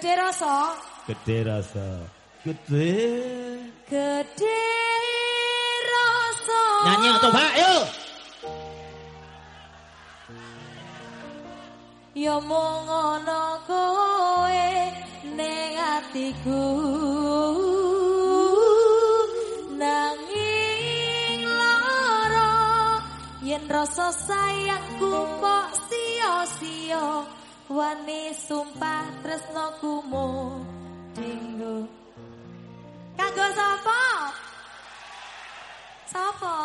Gede rasa. Gede rasa. Gede. Gede rasa. Nyanyi coba yuk. Ya mung ana kowe ning atiku. Nanging lara yen rasa sayangku kok sia-sia wani sumpah tresnoku mu dinggo. Kanggo sapa? Sapa?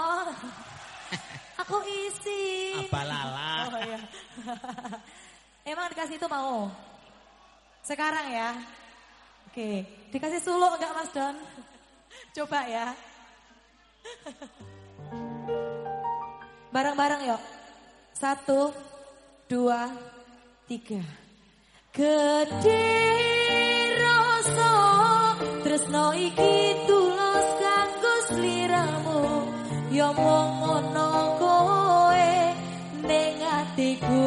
Aku isi. Apa lala? Oh iya. Emang dikasih itu mau? Sekarang ya? Oke, dikasih suluk enggak Mas Don? Coba ya. Bareng-bareng yuk. Satu, dua, tiga. Gede rasa tresno iki tulus kanggo sliramu. Ya mung ngono kowe ning atiku.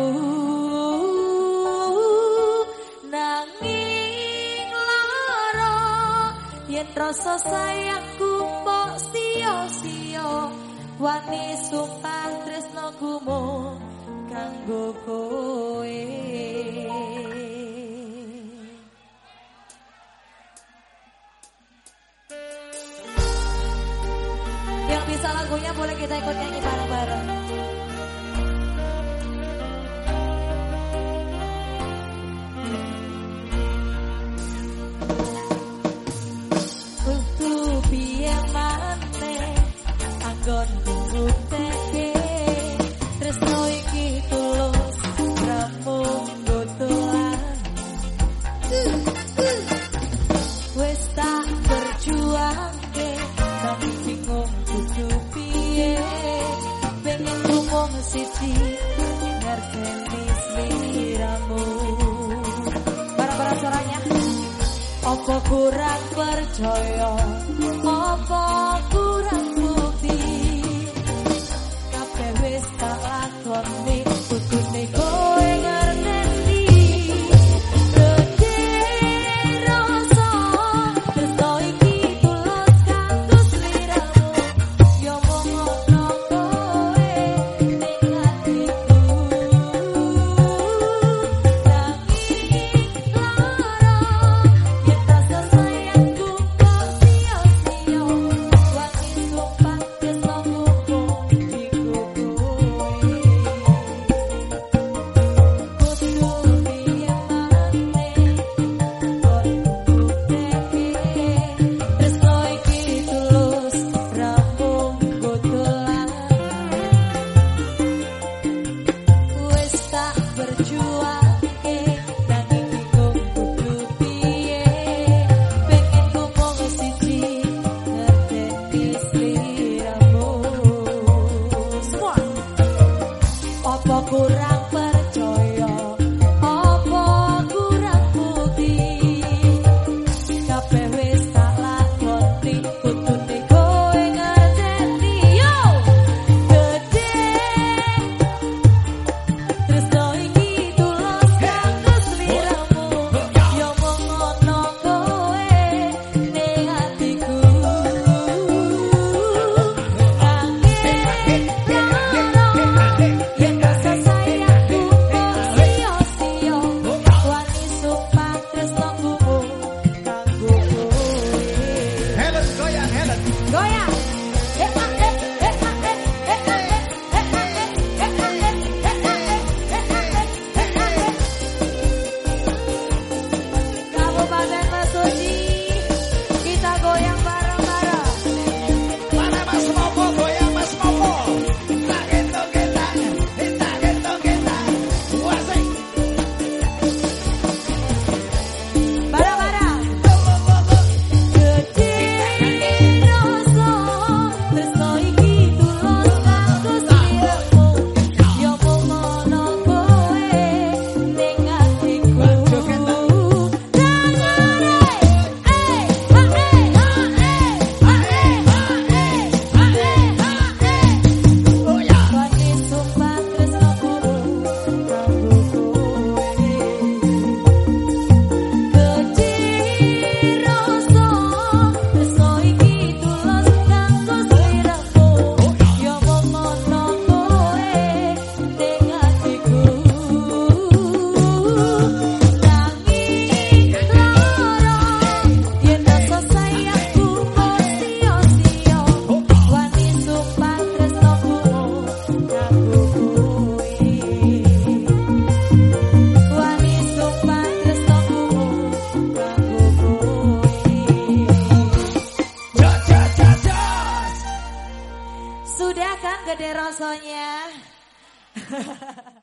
Nanging lara yen rasa sayangku kok sia-sia. Wani sumpah tresnoku mung bisa lagunya boleh kita ikut nyanyi bareng-bareng. Kudu piye maneh anggon Apa kurang percaya? Apa kurang rasanya.